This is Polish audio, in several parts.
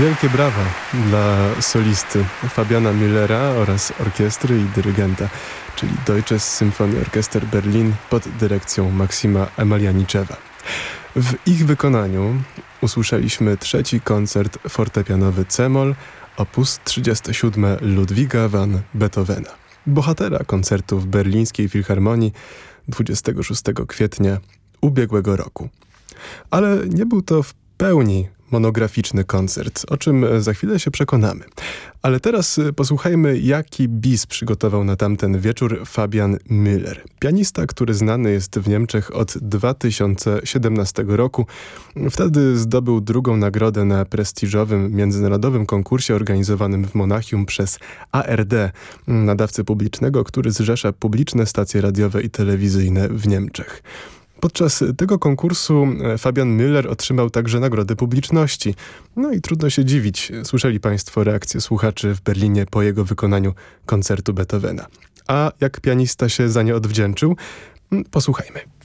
Wielkie brawa dla solisty Fabiana Müllera oraz orkiestry i dyrygenta, czyli Deutsches Symphonieorchester Berlin pod dyrekcją Maksima Emalianiczewa. W ich wykonaniu usłyszeliśmy trzeci koncert fortepianowy C-moll opus 37 Ludwiga van Beethovena, bohatera koncertu w berlińskiej filharmonii 26 kwietnia ubiegłego roku. Ale nie był to w pełni monograficzny koncert, o czym e, za chwilę się przekonamy. Ale teraz e, posłuchajmy, jaki bis przygotował na tamten wieczór Fabian Müller. Pianista, który znany jest w Niemczech od 2017 roku. Wtedy zdobył drugą nagrodę na prestiżowym międzynarodowym konkursie organizowanym w Monachium przez ARD, nadawcy publicznego, który zrzesza publiczne stacje radiowe i telewizyjne w Niemczech. Podczas tego konkursu e, Fabian Müller otrzymał także nagrodę publiczności. No i trudno się dziwić, słyszeli Państwo reakcję słuchaczy w Berlinie po jego wykonaniu koncertu Beethovena. A jak pianista się za nie odwdzięczył? Mm, posłuchajmy.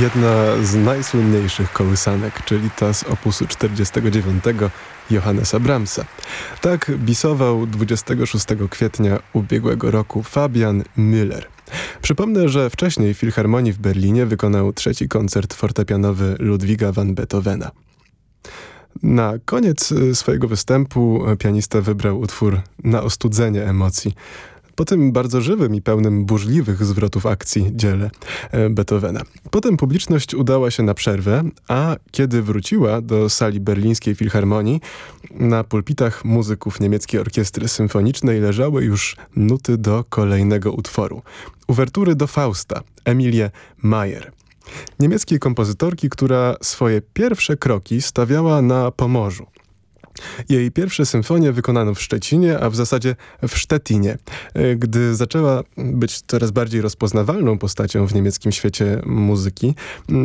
Jedna z najsłynniejszych kołysanek, czyli ta z opusu 49 Johannesa Brahmsa. Tak bisował 26 kwietnia ubiegłego roku Fabian Müller. Przypomnę, że wcześniej w Filharmonii w Berlinie wykonał trzeci koncert fortepianowy Ludwiga van Beethovena. Na koniec swojego występu pianista wybrał utwór na ostudzenie emocji po tym bardzo żywym i pełnym burzliwych zwrotów akcji dziele Beethovena. Potem publiczność udała się na przerwę, a kiedy wróciła do sali berlińskiej filharmonii, na pulpitach muzyków niemieckiej orkiestry symfonicznej leżały już nuty do kolejnego utworu. Uwertury do Fausta, Emilie Mayer. Niemieckiej kompozytorki, która swoje pierwsze kroki stawiała na Pomorzu. Jej pierwsze symfonie wykonano w Szczecinie, a w zasadzie w Szczetinie. E, gdy zaczęła być coraz bardziej rozpoznawalną postacią w niemieckim świecie muzyki,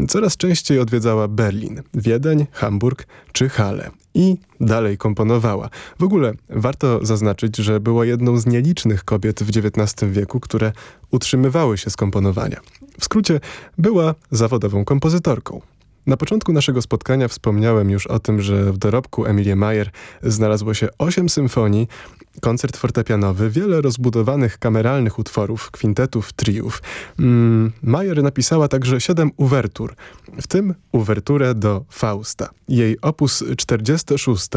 coraz częściej odwiedzała Berlin, Wiedeń, Hamburg czy Halle i dalej komponowała. W ogóle warto zaznaczyć, że była jedną z nielicznych kobiet w XIX wieku, które utrzymywały się z komponowania. W skrócie, była zawodową kompozytorką. Na początku naszego spotkania wspomniałem już o tym, że w dorobku Emilie Mayer znalazło się osiem symfonii, koncert fortepianowy, wiele rozbudowanych kameralnych utworów, kwintetów, triów. Mm, Mayer napisała także siedem uwertur, w tym uwerturę do Fausta. Jej opus 46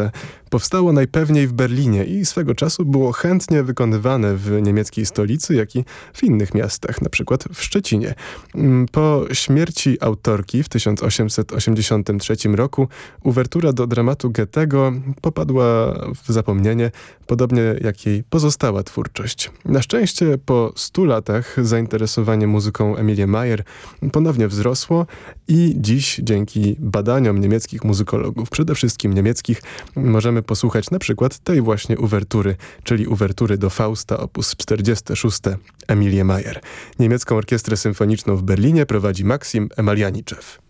powstało najpewniej w Berlinie i swego czasu było chętnie wykonywane w niemieckiej stolicy, jak i w innych miastach, na przykład w Szczecinie. Mm, po śmierci autorki w 1883 roku uwertura do dramatu Goethego popadła w zapomnienie, podobnie jak jej pozostała twórczość. Na szczęście po stu latach zainteresowanie muzyką Emilie Mayer ponownie wzrosło i dziś dzięki badaniom niemieckich muzykologów, przede wszystkim niemieckich, możemy posłuchać na przykład tej właśnie uwertury, czyli uwertury do Fausta op. 46 Emilie Mayer. Niemiecką Orkiestrę Symfoniczną w Berlinie prowadzi Maksim Emalianiczew.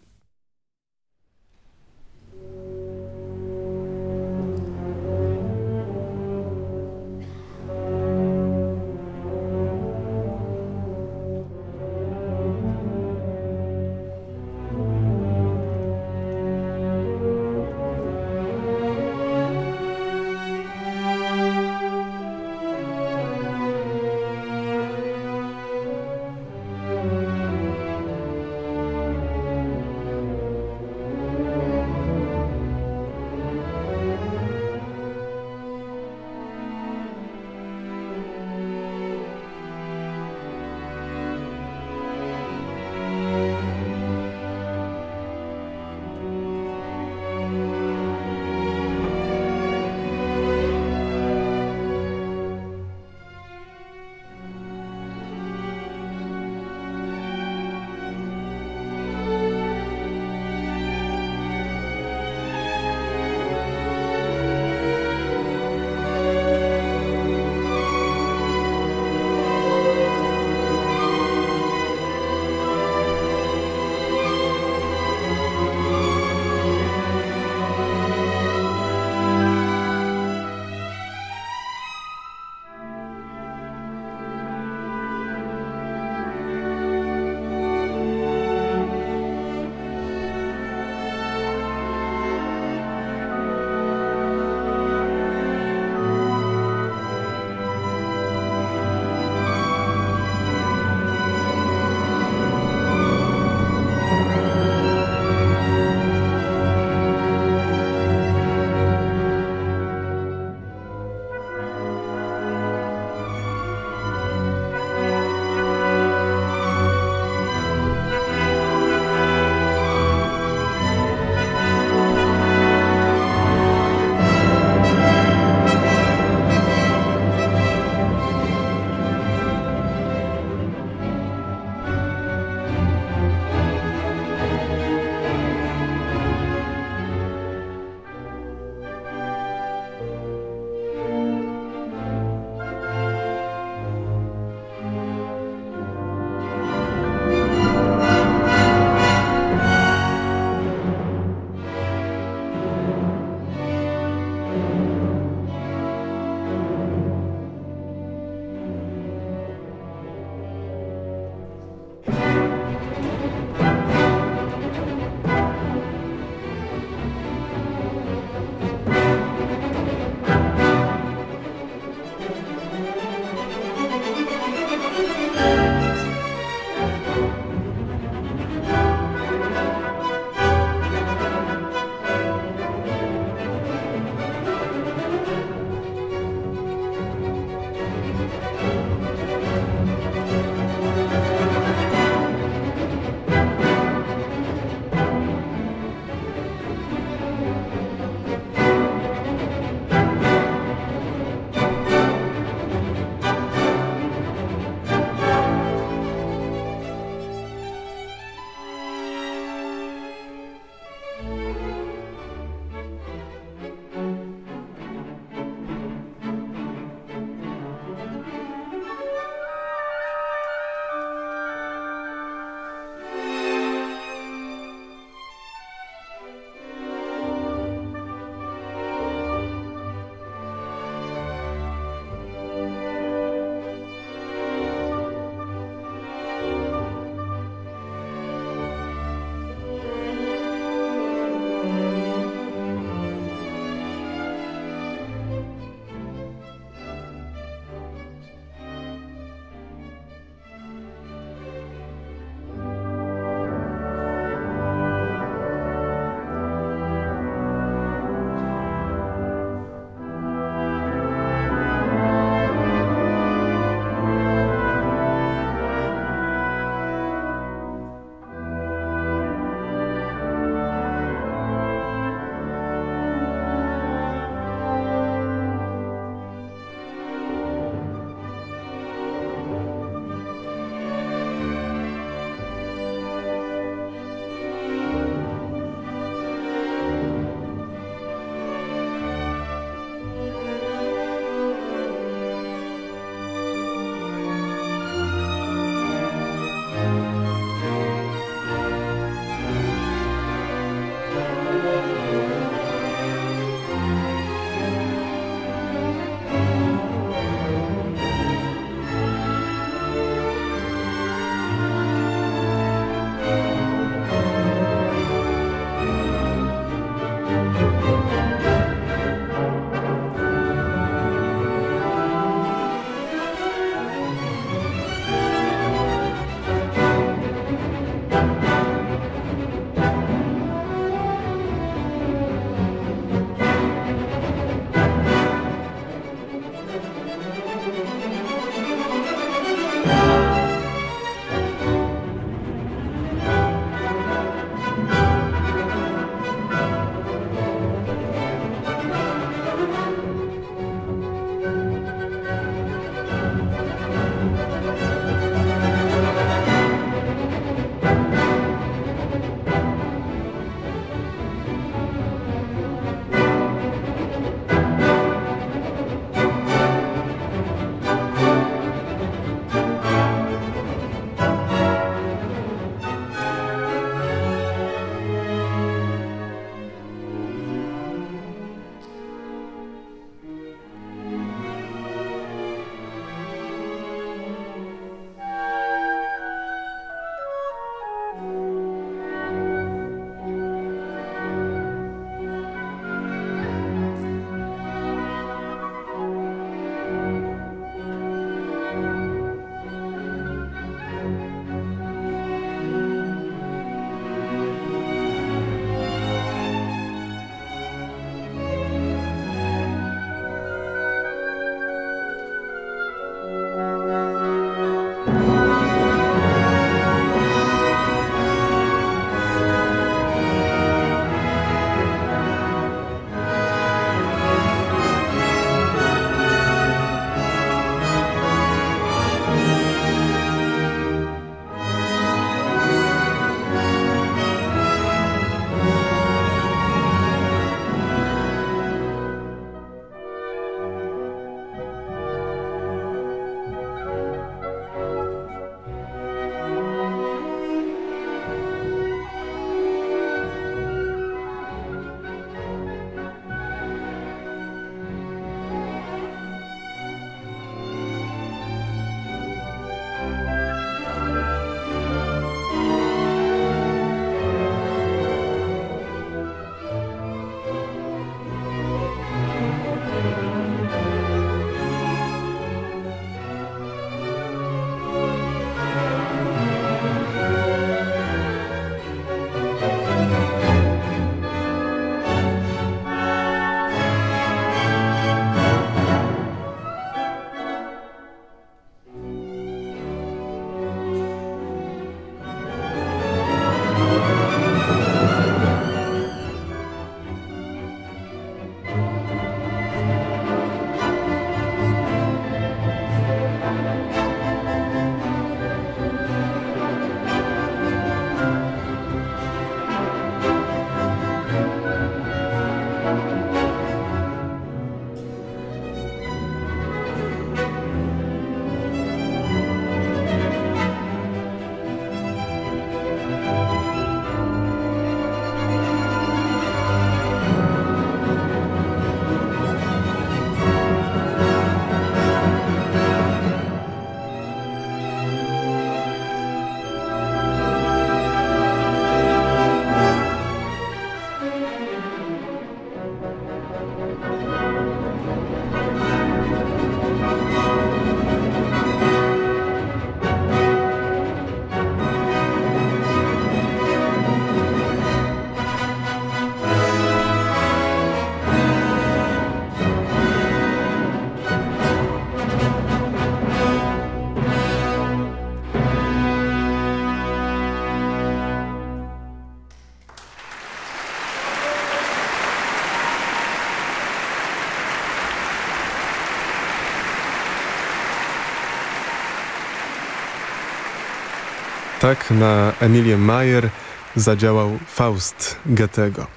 Tak na Emilię Mayer zadziałał Faust Goethego.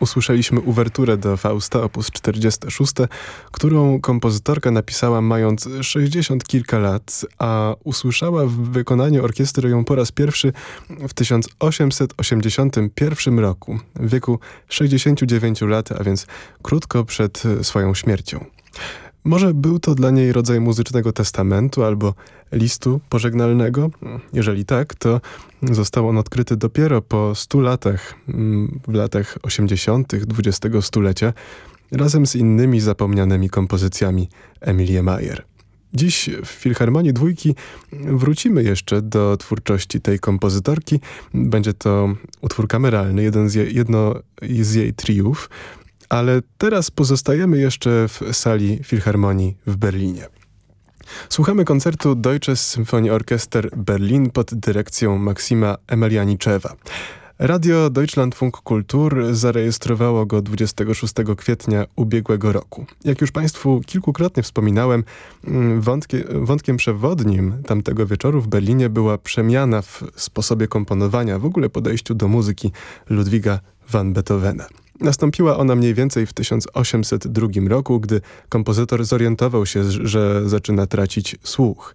Usłyszeliśmy uwerturę do Fausta op. 46, którą kompozytorka napisała mając 60 kilka lat, a usłyszała w wykonaniu orkiestry ją po raz pierwszy w 1881 roku, w wieku 69 lat, a więc krótko przed swoją śmiercią. Może był to dla niej rodzaj muzycznego testamentu albo listu pożegnalnego? Jeżeli tak, to został on odkryty dopiero po 100 latach, mm, w latach 80. XX stulecia, razem z innymi zapomnianymi kompozycjami Emilie Mayer. Dziś w Filharmonii Dwójki wrócimy jeszcze do twórczości tej kompozytorki. Będzie to utwór kameralny, jeden z je, jedno z jej triów, ale teraz pozostajemy jeszcze w sali Filharmonii w Berlinie. Słuchamy koncertu Deutsches Symphonieorchester Berlin pod dyrekcją Maksima Emelianiczewa. Radio Deutschlandfunk Kultur zarejestrowało go 26 kwietnia ubiegłego roku. Jak już Państwu kilkukrotnie wspominałem, mm, wątkie, wątkiem przewodnim tamtego wieczoru w Berlinie była przemiana w sposobie komponowania, w ogóle podejściu do muzyki Ludwiga van Beethovena. Nastąpiła ona mniej więcej w 1802 roku, gdy kompozytor zorientował się, że zaczyna tracić słuch.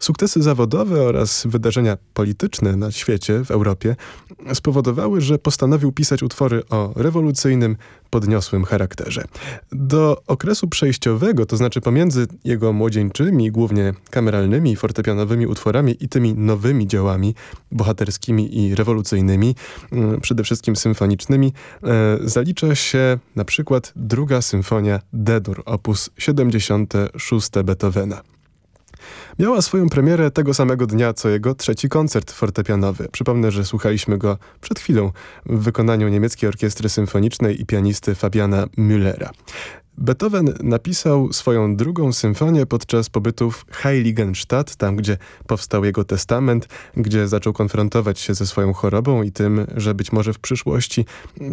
Sukcesy zawodowe oraz wydarzenia polityczne na świecie, w Europie, spowodowały, że postanowił pisać utwory o rewolucyjnym, podniosłym charakterze. Do okresu przejściowego, to znaczy pomiędzy jego młodzieńczymi, głównie kameralnymi, fortepianowymi utworami i tymi nowymi dziełami bohaterskimi i rewolucyjnymi, mm, przede wszystkim symfonicznymi, e, zalicza się na przykład druga symfonia D-dur, opus 76 Beethovena. Miała swoją premierę tego samego dnia, co jego trzeci koncert fortepianowy. Przypomnę, że słuchaliśmy go przed chwilą w wykonaniu niemieckiej orkiestry symfonicznej i pianisty Fabiana Müllera. Beethoven napisał swoją drugą symfonię podczas pobytu w Heiligenstadt, tam gdzie powstał jego testament, gdzie zaczął konfrontować się ze swoją chorobą i tym, że być może w przyszłości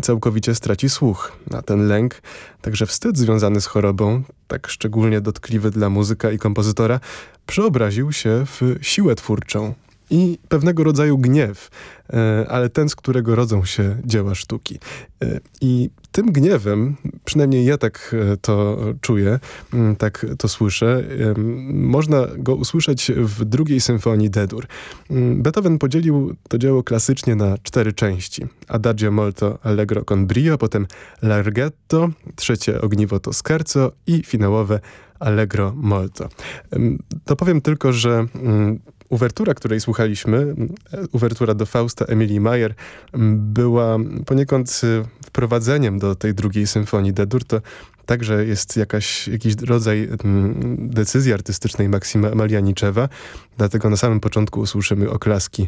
całkowicie straci słuch. A ten lęk, także wstyd związany z chorobą, tak szczególnie dotkliwy dla muzyka i kompozytora, przeobraził się w siłę twórczą i pewnego rodzaju gniew, e, ale ten, z którego rodzą się dzieła sztuki. E, I tym gniewem, przynajmniej ja tak e, to czuję, mm, tak to słyszę, można go usłyszeć w drugiej symfonii D-dur. Mm, Beethoven podzielił to dzieło klasycznie na cztery części. Adagio molto allegro con brio, potem larghetto, trzecie ogniwo to scherzo i finałowe allegro molto. To powiem tylko, że mm, Uwertura, której słuchaliśmy, uwertura do Fausta Emilii Mayer, była poniekąd y, wprowadzeniem do tej drugiej symfonii D-dur. To także jest jakaś, jakiś rodzaj decyzji artystycznej Maksima Malianiczewa, dlatego na samym początku usłyszymy oklaski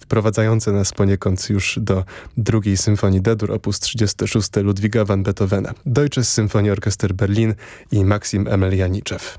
wprowadzające nas poniekąd już do drugiej symfonii D-dur op. 36 Ludwiga van Beethovena. Deutsches Symphonieorchester Berlin i Maksim Emelianiczew.